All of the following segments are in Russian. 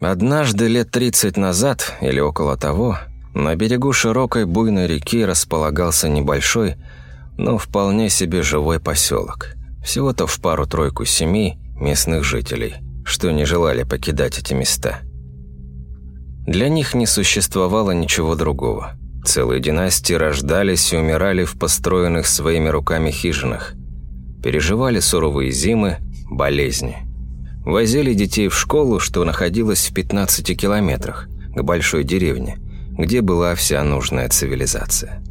Однажды лет 30 назад, или около того, на берегу широкой буйной реки располагался небольшой, но вполне себе живой поселок. Всего-то в пару-тройку семей местных жителей, что не желали покидать эти места. Для них не существовало ничего другого. Целые династии рождались и умирали в построенных своими руками хижинах. Переживали суровые зимы, болезни. Возили детей в школу, что находилась в 15 километрах, к большой деревне, где была вся нужная цивилизация.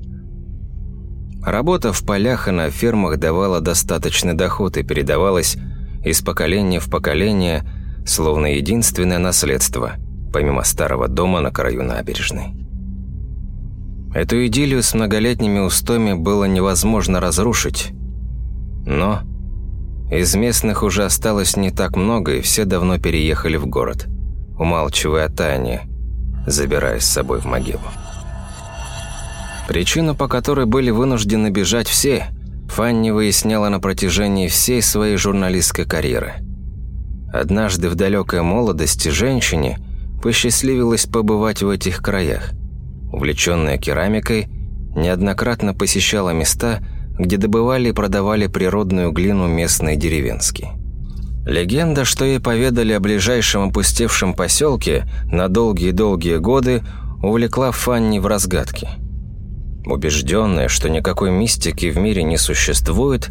Работа в полях и на фермах давала достаточный доход и передавалась из поколения в поколение, словно единственное наследство, помимо старого дома на краю набережной. Эту идиллию с многолетними устоями было невозможно разрушить, но из местных уже осталось не так много, и все давно переехали в город, умалчивая о тайне, забирая с собой в могилу. Причину, по которой были вынуждены бежать все, Фанни выясняла на протяжении всей своей журналистской карьеры. Однажды в далекой молодости женщине посчастливилось побывать в этих краях. Увлеченная керамикой, неоднократно посещала места, где добывали и продавали природную глину местные деревенские. Легенда, что ей поведали о ближайшем опустевшем поселке на долгие-долгие годы, увлекла Фанни в разгадки. Убежденная, что никакой мистики в мире не существует,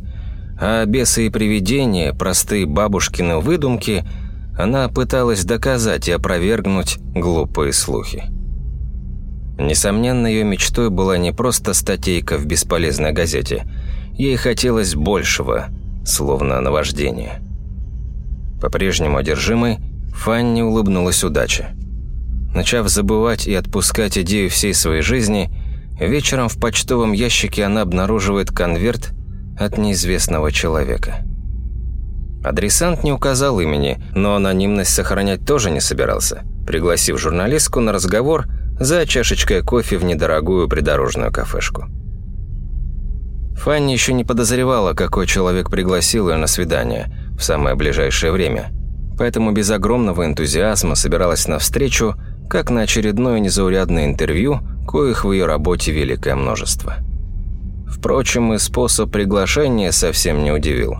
а бесы и привидения – простые бабушкины выдумки, она пыталась доказать и опровергнуть глупые слухи. Несомненно, ее мечтой была не просто статейка в бесполезной газете. Ей хотелось большего, словно наваждение. По-прежнему одержимой, Фанни улыбнулась удаче. Начав забывать и отпускать идею всей своей жизни, вечером в почтовом ящике она обнаруживает конверт от неизвестного человека. Адресант не указал имени, но анонимность сохранять тоже не собирался. Пригласив журналистку на разговор – за чашечкой кофе в недорогую придорожную кафешку. Фанни еще не подозревала, какой человек пригласил ее на свидание в самое ближайшее время, поэтому без огромного энтузиазма собиралась на встречу, как на очередное незаурядное интервью, коих в ее работе великое множество. Впрочем, и способ приглашения совсем не удивил.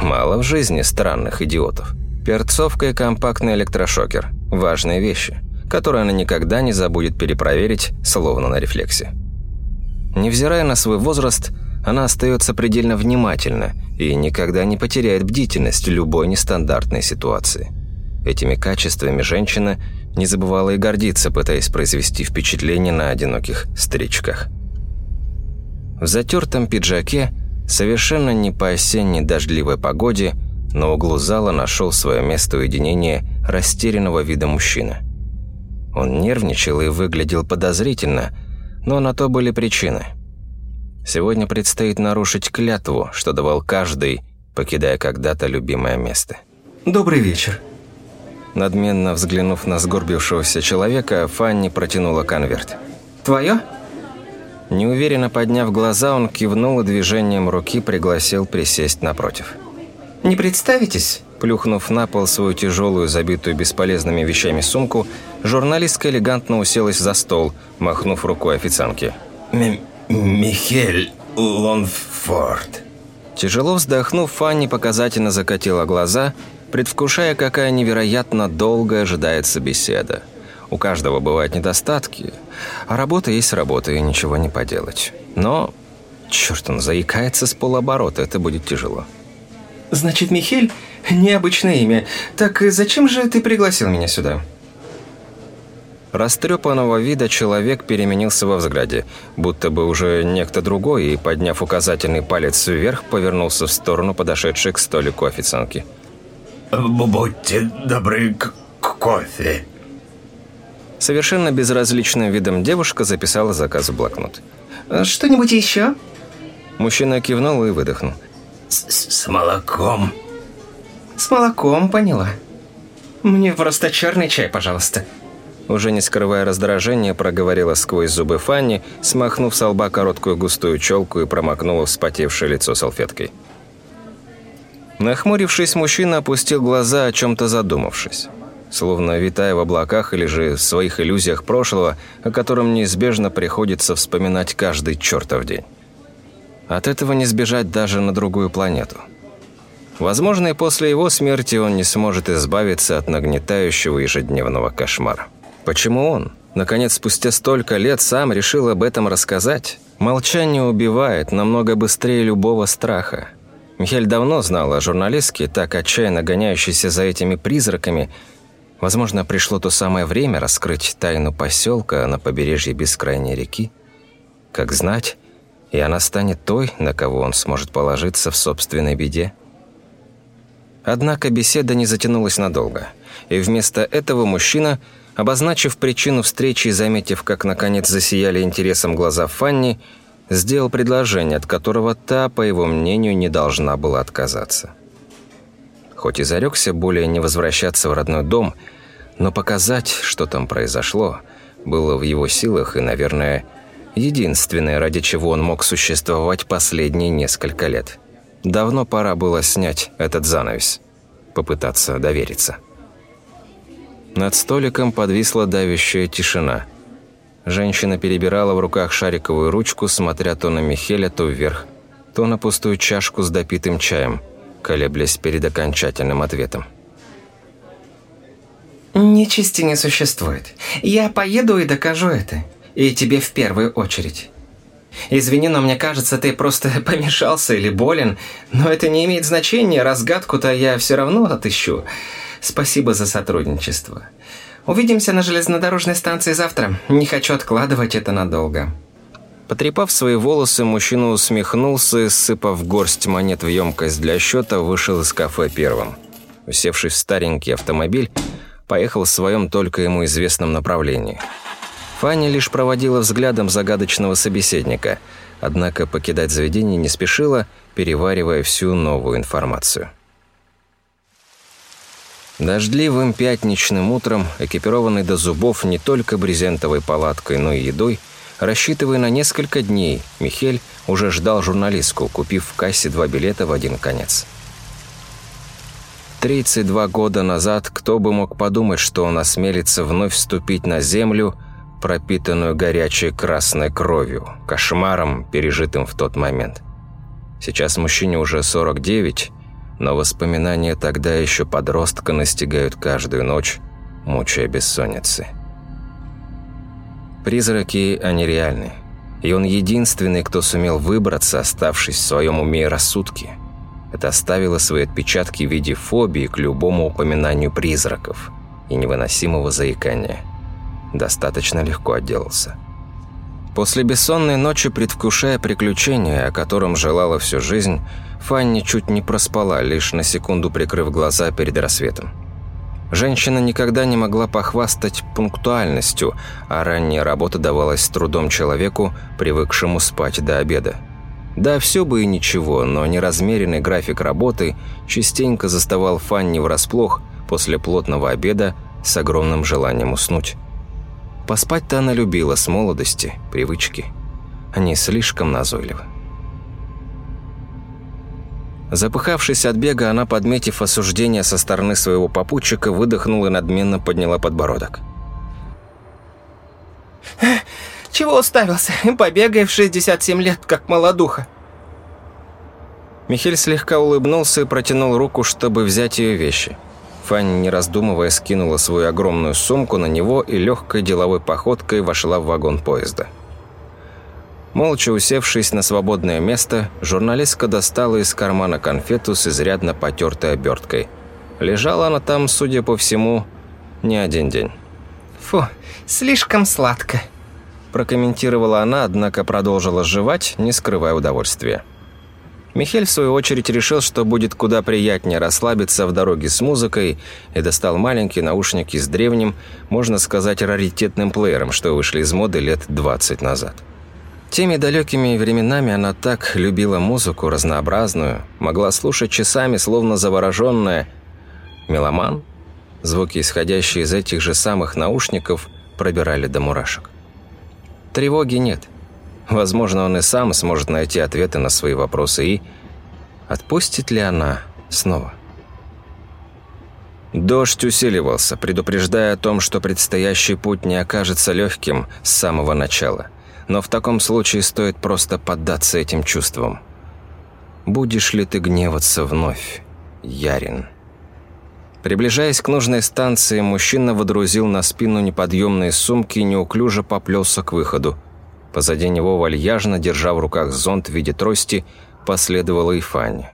Мало в жизни странных идиотов. Перцовка и компактный электрошокер – важные вещи который она никогда не забудет перепроверить, словно на рефлексе. Невзирая на свой возраст, она остается предельно внимательна и никогда не потеряет бдительность в любой нестандартной ситуации. Этими качествами женщина не забывала и гордиться, пытаясь произвести впечатление на одиноких старичках. В затертом пиджаке, совершенно не по осенней дождливой погоде, на углу зала нашел свое место уединения растерянного вида мужчина – он нервничал и выглядел подозрительно, но на то были причины. Сегодня предстоит нарушить клятву, что давал каждый, покидая когда-то любимое место. «Добрый вечер». Надменно взглянув на сгорбившегося человека, Фанни протянула конверт. «Твое?» Неуверенно подняв глаза, он кивнул и движением руки пригласил присесть напротив. «Не представитесь?» Плюхнув на пол свою тяжелую, забитую бесполезными вещами сумку, журналистка элегантно уселась за стол, махнув рукой официантке. М «Михель Лонфорд». Тяжело вздохнув, Фанни показательно закатила глаза, предвкушая, какая невероятно долго ожидается беседа. У каждого бывают недостатки, а работа есть работа, и ничего не поделать. Но, черт, он заикается с полоборота, это будет тяжело. «Значит, Михель Необычное имя. Так зачем же ты пригласил меня сюда?» Растрепанного вида человек переменился во взгляде, будто бы уже некто другой, и, подняв указательный палец вверх, повернулся в сторону подошедшей к столику официантки. «Будьте добры к кофе». Совершенно безразличным видом девушка записала заказ в блокнот. «Что-нибудь еще?» Мужчина кивнул и выдохнул. «С, -с молоком». С молоком, поняла. Мне просто черный чай, пожалуйста. Уже не скрывая раздражения, проговорила сквозь зубы Фанни, смахнув с лба короткую густую челку и промокнула вспотевшее лицо салфеткой. Нахмурившись, мужчина опустил глаза, о чем-то задумавшись. словно витая в облаках или же в своих иллюзиях прошлого, о котором неизбежно приходится вспоминать каждый чертов день. От этого не сбежать даже на другую планету. Возможно, и после его смерти он не сможет избавиться от нагнетающего ежедневного кошмара. Почему он, наконец, спустя столько лет сам решил об этом рассказать? Молчание убивает намного быстрее любого страха. Михель давно знал о журналистке, так отчаянно гоняющейся за этими призраками. Возможно, пришло то самое время раскрыть тайну поселка на побережье бескрайней реки. Как знать, и она станет той, на кого он сможет положиться в собственной беде. Однако беседа не затянулась надолго, и вместо этого мужчина, обозначив причину встречи и заметив, как наконец засияли интересом глаза Фанни, сделал предложение, от которого та, по его мнению, не должна была отказаться. Хоть и зарекся более не возвращаться в родной дом, но показать, что там произошло, было в его силах и, наверное, единственное, ради чего он мог существовать последние несколько лет. Давно пора было снять этот занавес, попытаться довериться. Над столиком подвисла давящая тишина. Женщина перебирала в руках шариковую ручку, смотря то на Михеля, то вверх, то на пустую чашку с допитым чаем, колеблясь перед окончательным ответом. Нечисти не существует. Я поеду и докажу это. И тебе в первую очередь. Извини, но мне кажется, ты просто помешался или болен, но это не имеет значения, разгадку-то я все равно отыщу. Спасибо за сотрудничество. Увидимся на железнодорожной станции завтра. Не хочу откладывать это надолго». Потрепав свои волосы, мужчина усмехнулся и, сыпав горсть монет в емкость для счета, вышел из кафе первым. Усевшись в старенький автомобиль, поехал в своем только ему известном направлении – Фанни лишь проводила взглядом загадочного собеседника, однако покидать заведение не спешила, переваривая всю новую информацию. Дождливым пятничным утром, экипированный до зубов не только брезентовой палаткой, но и едой, рассчитывая на несколько дней, Михель уже ждал журналистку, купив в кассе два билета в один конец. 32 года назад кто бы мог подумать, что он осмелится вновь вступить на землю, пропитанную горячей красной кровью, кошмаром, пережитым в тот момент. Сейчас мужчине уже 49, но воспоминания тогда еще подростка настигают каждую ночь, мучая бессонницы. Призраки, они реальны. И он единственный, кто сумел выбраться, оставшись в своем уме и рассудке. Это оставило свои отпечатки в виде фобии к любому упоминанию призраков и невыносимого заикания – достаточно легко отделался. После бессонной ночи, предвкушая приключения, о котором желала всю жизнь, Фанни чуть не проспала, лишь на секунду прикрыв глаза перед рассветом. Женщина никогда не могла похвастать пунктуальностью, а ранняя работа давалась трудом человеку, привыкшему спать до обеда. Да, все бы и ничего, но неразмеренный график работы частенько заставал Фанни врасплох после плотного обеда с огромным желанием уснуть. Поспать-то она любила с молодости, привычки. Они слишком назойливы. Запыхавшись от бега, она, подметив осуждение со стороны своего попутчика, выдохнула и надменно подняла подбородок. «Чего уставился? Побегай в 67 лет, как молодуха!» Михель слегка улыбнулся и протянул руку, чтобы взять ее вещи – Фанни, не раздумывая, скинула свою огромную сумку на него и легкой деловой походкой вошла в вагон поезда. Молча усевшись на свободное место, журналистка достала из кармана конфету с изрядно потертой оберткой. Лежала она там, судя по всему, не один день. «Фу, слишком сладко», прокомментировала она, однако продолжила жевать, не скрывая удовольствия. Михель, в свою очередь, решил, что будет куда приятнее расслабиться в дороге с музыкой и достал маленькие наушники с древним, можно сказать, раритетным плеером, что вышли из моды лет 20 назад. Теми далекими временами она так любила музыку разнообразную, могла слушать часами, словно завороженная. Меломан? Звуки, исходящие из этих же самых наушников, пробирали до мурашек. Тревоги нет – Возможно, он и сам сможет найти ответы на свои вопросы и... Отпустит ли она снова? Дождь усиливался, предупреждая о том, что предстоящий путь не окажется легким с самого начала. Но в таком случае стоит просто поддаться этим чувствам. Будешь ли ты гневаться вновь, Ярин? Приближаясь к нужной станции, мужчина водрузил на спину неподъемные сумки и неуклюже поплелся к выходу. Позади него, вальяжно, держа в руках зонт в виде трости, последовала и Фанни.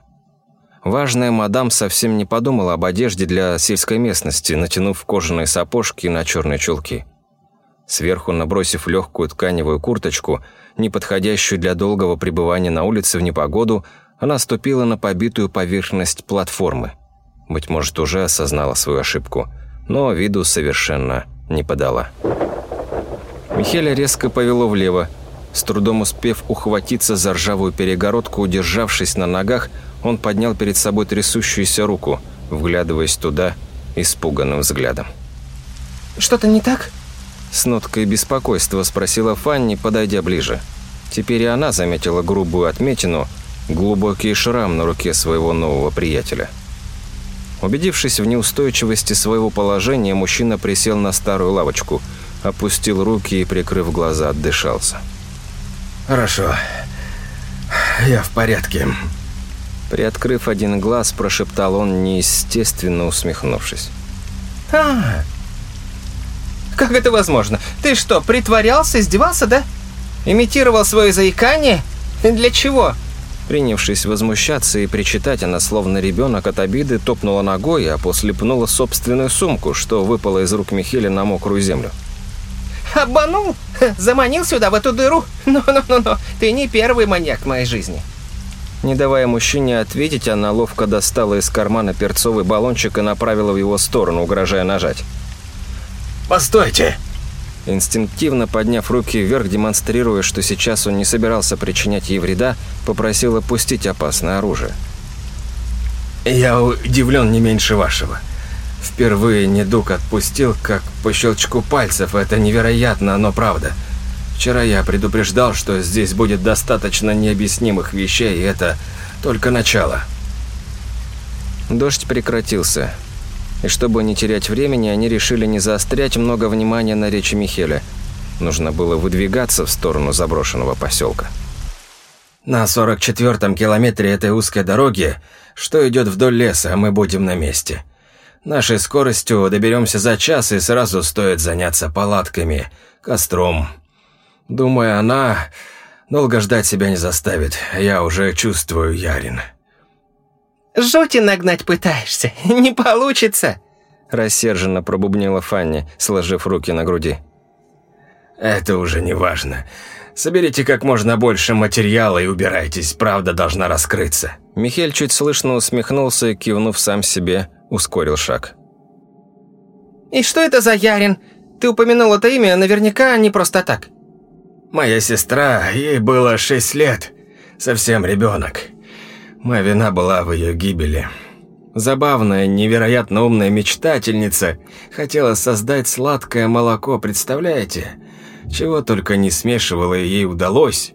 Важная мадам совсем не подумала об одежде для сельской местности, натянув кожаные сапожки на черные чулки. Сверху набросив легкую тканевую курточку, не подходящую для долгого пребывания на улице в непогоду, она ступила на побитую поверхность платформы. Быть может, уже осознала свою ошибку, но виду совершенно не подала. Михеля резко повело влево. С трудом успев ухватиться за ржавую перегородку, удержавшись на ногах, он поднял перед собой трясущуюся руку, вглядываясь туда испуганным взглядом. «Что-то не так?» С ноткой беспокойства спросила Фанни, подойдя ближе. Теперь и она заметила грубую отметину, глубокий шрам на руке своего нового приятеля. Убедившись в неустойчивости своего положения, мужчина присел на старую лавочку, опустил руки и, прикрыв глаза, отдышался. «Хорошо. Я в порядке», Приоткрыв один глаз, прошептал он, неестественно усмехнувшись. а Как это возможно? Ты что, притворялся, издевался, да? Имитировал свое заикание? Для чего?» Принявшись возмущаться и причитать, она словно ребенок от обиды топнула ногой, а после пнула собственную сумку, что выпало из рук Михеля на мокрую землю. «Обманул? Заманил сюда, в эту дыру? Ну-ну-ну, ты не первый маньяк в моей жизни». Не давая мужчине ответить, она ловко достала из кармана перцовый баллончик и направила в его сторону, угрожая нажать. «Постойте!» Инстинктивно подняв руки вверх, демонстрируя, что сейчас он не собирался причинять ей вреда, попросил опустить опасное оружие. «Я удивлен не меньше вашего. Впервые недуг отпустил, как по щелчку пальцев. Это невероятно, но правда. Вчера я предупреждал, что здесь будет достаточно необъяснимых вещей, и это только начало. Дождь прекратился. И чтобы не терять времени, они решили не заострять много внимания на речи Михеля. Нужно было выдвигаться в сторону заброшенного поселка. На 44-м километре этой узкой дороги, что идет вдоль леса, мы будем на месте. Нашей скоростью доберемся за час, и сразу стоит заняться палатками, костром, Думаю, она долго ждать себя не заставит. Я уже чувствую Ярин. «Жути нагнать пытаешься? Не получится!» Рассерженно пробубнила Фанни, сложив руки на груди. «Это уже не важно. Соберите как можно больше материала и убирайтесь, правда должна раскрыться». Михель чуть слышно усмехнулся кивнув сам себе, ускорил шаг. «И что это за Ярин? Ты упомянул это имя наверняка не просто так». Моя сестра, ей было шесть лет, совсем ребенок. Моя вина была в ее гибели. Забавная, невероятно умная мечтательница хотела создать сладкое молоко, представляете? Чего только не смешивала, и ей удалось.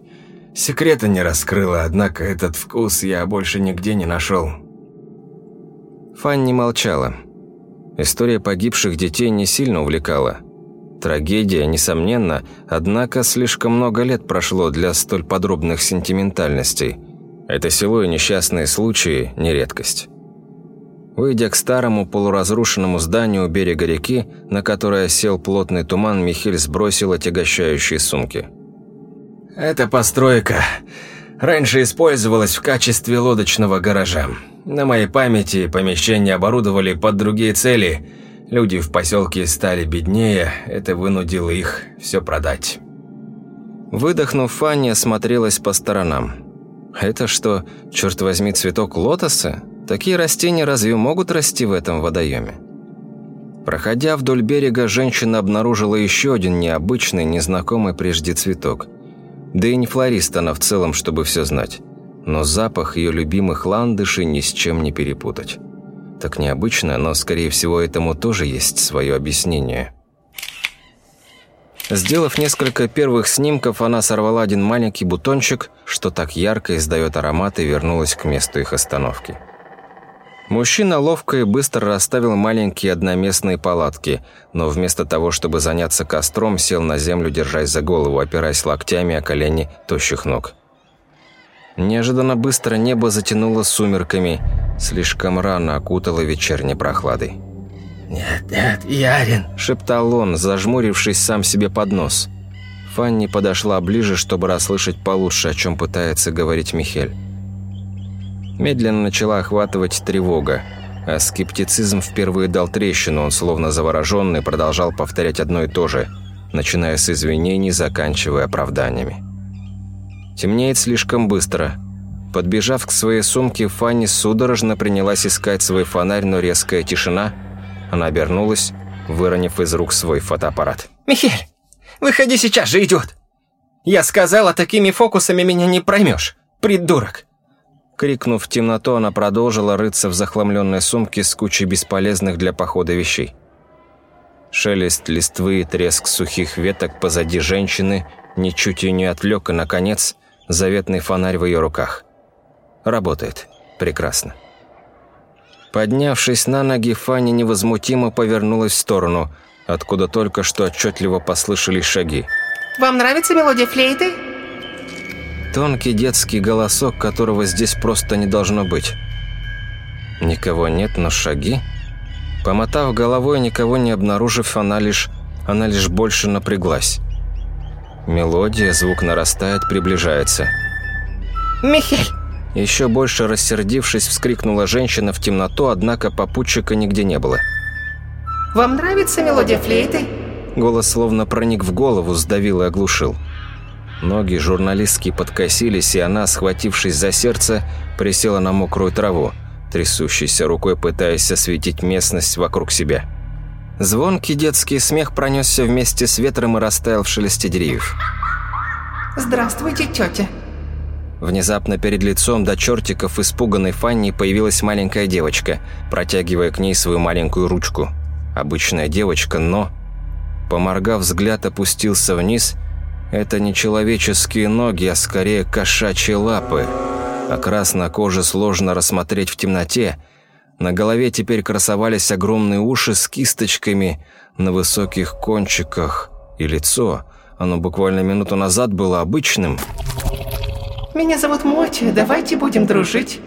Секрета не раскрыла, однако этот вкус я больше нигде не нашел. Фанни молчала. История погибших детей не сильно увлекала. Трагедия, несомненно, однако слишком много лет прошло для столь подробных сентиментальностей. Это село и несчастные случаи – не редкость. Выйдя к старому полуразрушенному зданию у берега реки, на которое сел плотный туман, Михель сбросил отягощающие сумки. «Эта постройка раньше использовалась в качестве лодочного гаража. На моей памяти помещение оборудовали под другие цели – Люди в поселке стали беднее, это вынудило их все продать. Выдохнув, Фанни осмотрелась по сторонам. «Это что, черт возьми, цветок лотоса? Такие растения разве могут расти в этом водоеме?» Проходя вдоль берега, женщина обнаружила еще один необычный, незнакомый прежде цветок. Да и не флорист она в целом, чтобы все знать. Но запах ее любимых ландышей ни с чем не перепутать. Так необычно, но, скорее всего, этому тоже есть свое объяснение. Сделав несколько первых снимков, она сорвала один маленький бутончик, что так ярко издает аромат, и вернулась к месту их остановки. Мужчина ловко и быстро расставил маленькие одноместные палатки, но вместо того, чтобы заняться костром, сел на землю, держась за голову, опираясь локтями о колени тощих ног. Неожиданно быстро небо затянуло сумерками, слишком рано окутало вечерней прохладой. «Нет, нет, Ярин!» – шептал он, зажмурившись сам себе под нос. Фанни подошла ближе, чтобы расслышать получше, о чем пытается говорить Михель. Медленно начала охватывать тревога, а скептицизм впервые дал трещину, он словно завороженный продолжал повторять одно и то же, начиная с извинений, заканчивая оправданиями. Темнеет слишком быстро. Подбежав к своей сумке, Фанни судорожно принялась искать свой фонарь, но резкая тишина. Она обернулась, выронив из рук свой фотоаппарат. «Михель, выходи сейчас же, идиот! Я сказала, такими фокусами меня не проймешь, придурок!» Крикнув в темноту, она продолжила рыться в захламленной сумке с кучей бесполезных для похода вещей. Шелест листвы и треск сухих веток позади женщины ничуть ее не отвлек, и, наконец, заветный фонарь в ее руках. Работает. Прекрасно. Поднявшись на ноги, Фанни невозмутимо повернулась в сторону, откуда только что отчетливо послышались шаги. «Вам нравится мелодия флейты?» Тонкий детский голосок, которого здесь просто не должно быть. Никого нет, но шаги? Помотав головой, никого не обнаружив, она лишь, она лишь больше напряглась. Мелодия, звук нарастает, приближается. «Михель!» Еще больше рассердившись, вскрикнула женщина в темноту, однако попутчика нигде не было. «Вам нравится мелодия флейты?» Голос словно проник в голову, сдавил и оглушил. Ноги журналистки подкосились, и она, схватившись за сердце, присела на мокрую траву, трясущейся рукой пытаясь осветить местность вокруг себя. Звонкий детский смех пронесся вместе с ветром и растаял в шелесте деревьев. «Здравствуйте, тетя!» Внезапно перед лицом до чертиков испуганной Фанни появилась маленькая девочка, протягивая к ней свою маленькую ручку. Обычная девочка, но... Поморгав, взгляд опустился вниз. Это не человеческие ноги, а скорее кошачьи лапы. А красной коже сложно рассмотреть в темноте, на голове теперь красовались огромные уши с кисточками на высоких кончиках. И лицо, оно буквально минуту назад было обычным. «Меня зовут Моти, давайте будем дружить».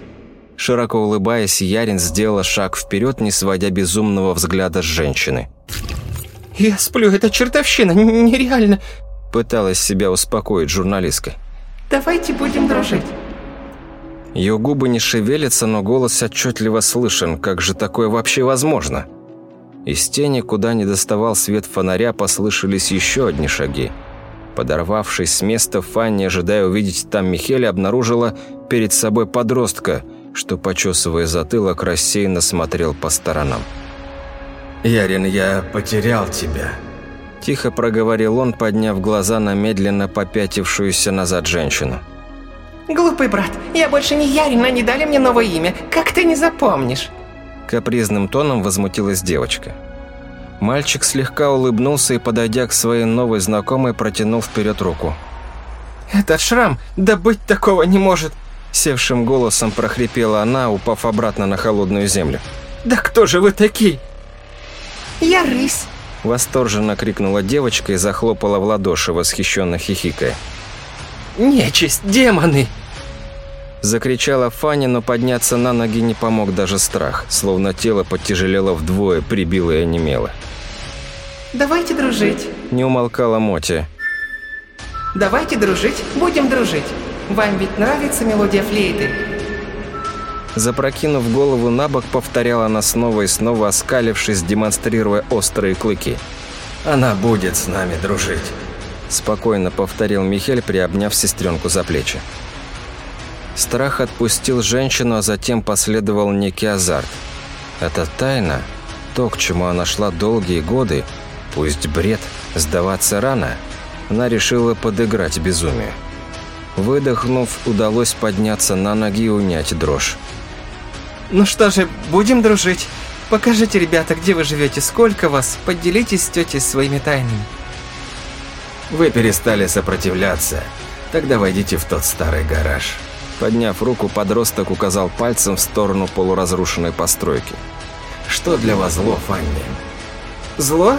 Широко улыбаясь, Ярин сделала шаг вперед, не сводя безумного взгляда с женщины. «Я сплю, это чертовщина, нереально!» Пыталась себя успокоить журналистка. «Давайте будем дружить». Ее губы не шевелятся, но голос отчетливо слышен. Как же такое вообще возможно? Из тени, куда не доставал свет фонаря, послышались еще одни шаги. Подорвавшись с места, Фанни, ожидая увидеть там Михеля, обнаружила перед собой подростка, что, почесывая затылок, рассеянно смотрел по сторонам. «Ярин, я потерял тебя», – тихо проговорил он, подняв глаза на медленно попятившуюся назад женщину. «Глупый брат, я больше не Ярин, они дали мне новое имя. Как ты не запомнишь?» Капризным тоном возмутилась девочка. Мальчик слегка улыбнулся и, подойдя к своей новой знакомой, протянул вперед руку. «Этот шрам, да быть такого не может!» Севшим голосом прохрипела она, упав обратно на холодную землю. «Да кто же вы такие?» «Я рысь!» Восторженно крикнула девочка и захлопала в ладоши, восхищенно хихикая. «Нечисть, демоны!» Закричала Фанни, но подняться на ноги не помог даже страх, словно тело подтяжелело вдвое, прибило и онемело. «Давайте дружить!» Не умолкала Моти. «Давайте дружить, будем дружить! Вам ведь нравится мелодия флейты?» Запрокинув голову на бок, повторяла она снова и снова, оскалившись, демонстрируя острые клыки. «Она будет с нами дружить!» Спокойно повторил Михель, приобняв сестренку за плечи. Страх отпустил женщину, а затем последовал некий азарт. Это тайна, то, к чему она шла долгие годы, пусть бред, сдаваться рано, она решила подыграть безумию. Выдохнув, удалось подняться на ноги и унять дрожь. «Ну что же, будем дружить. Покажите, ребята, где вы живете, сколько вас, поделитесь с тетей своими тайнами». Вы перестали сопротивляться, тогда войдите в тот старый гараж. Подняв руку, подросток указал пальцем в сторону полуразрушенной постройки. «Что для вас зло, Фанни?» «Зло?»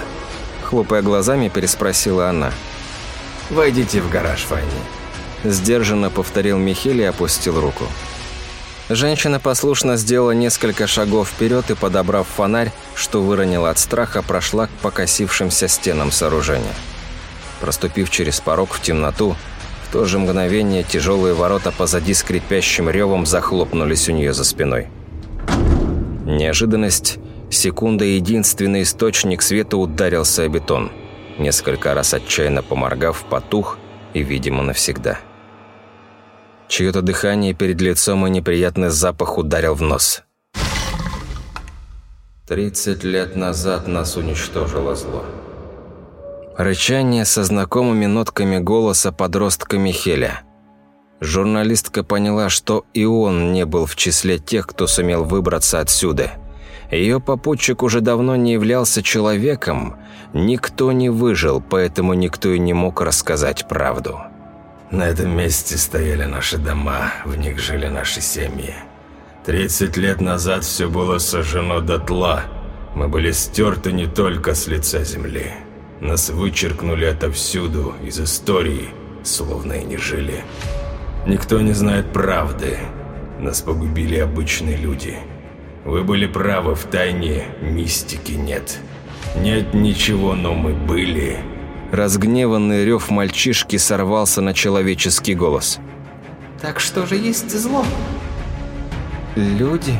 Хлопая глазами, переспросила она. «Войдите в гараж, Фанни». Сдержанно повторил Михель и опустил руку. Женщина послушно сделала несколько шагов вперед и, подобрав фонарь, что выронила от страха, прошла к покосившимся стенам сооружения. Проступив через порог в темноту, в то же мгновение тяжелые ворота позади скрипящим ревом захлопнулись у нее за спиной. Неожиданность, секунда единственный источник света ударился о бетон. Несколько раз отчаянно поморгав, потух и, видимо, навсегда. Чье-то дыхание перед лицом и неприятный запах ударил в нос. Тридцать лет назад нас уничтожило зло. Рычание со знакомыми нотками голоса подростка Михеля. Журналистка поняла, что и он не был в числе тех, кто сумел выбраться отсюда. Ее попутчик уже давно не являлся человеком, никто не выжил, поэтому никто и не мог рассказать правду. На этом месте стояли наши дома, в них жили наши семьи. Тридцать лет назад все было сожжено дотла. Мы были стерты не только с лица земли. Нас вычеркнули отовсюду, из истории, словно и не жили. Никто не знает правды. Нас погубили обычные люди. Вы были правы, в тайне мистики нет. Нет ничего, но мы были. Разгневанный рев мальчишки сорвался на человеческий голос. «Так что же есть зло?» «Люди?»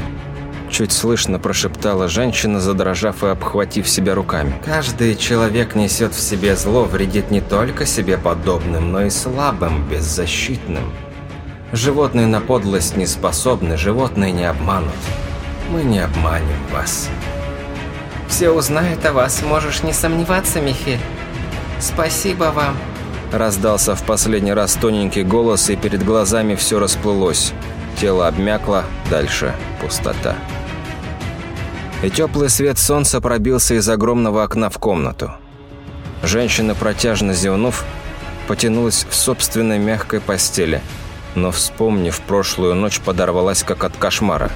Чуть слышно прошептала женщина, задрожав и обхватив себя руками. «Каждый человек несет в себе зло, вредит не только себе подобным, но и слабым, беззащитным. Животные на подлость не способны, животные не обманут. Мы не обманем вас». «Все узнают о вас, можешь не сомневаться, Михель. Спасибо вам». Раздался в последний раз тоненький голос, и перед глазами все расплылось. Тело обмякло, дальше пустота. И теплый свет солнца пробился из огромного окна в комнату. Женщина, протяжно зевнув, потянулась в собственной мягкой постели, но, вспомнив прошлую ночь, подорвалась как от кошмара.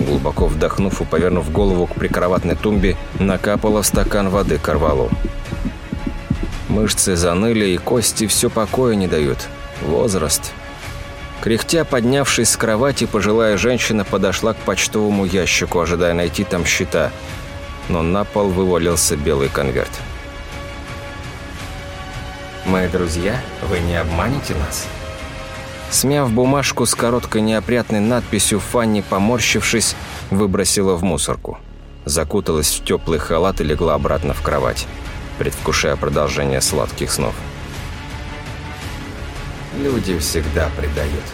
Глубоко вдохнув и повернув голову к прикроватной тумбе, накапала в стакан воды корвалу. Мышцы заныли, и кости все покоя не дают. Возраст. Кряхтя, поднявшись с кровати, пожилая женщина подошла к почтовому ящику, ожидая найти там счета. Но на пол вывалился белый конверт. «Мои друзья, вы не обманете нас?» Смяв бумажку с короткой неопрятной надписью, Фанни, поморщившись, выбросила в мусорку. Закуталась в теплый халат и легла обратно в кровать, предвкушая продолжение сладких снов. Люди всегда предают.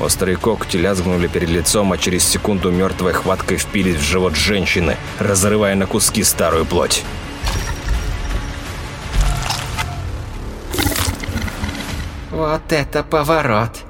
Острые когти лязгнули перед лицом, а через секунду мертвой хваткой впились в живот женщины, разрывая на куски старую плоть. Вот это поворот.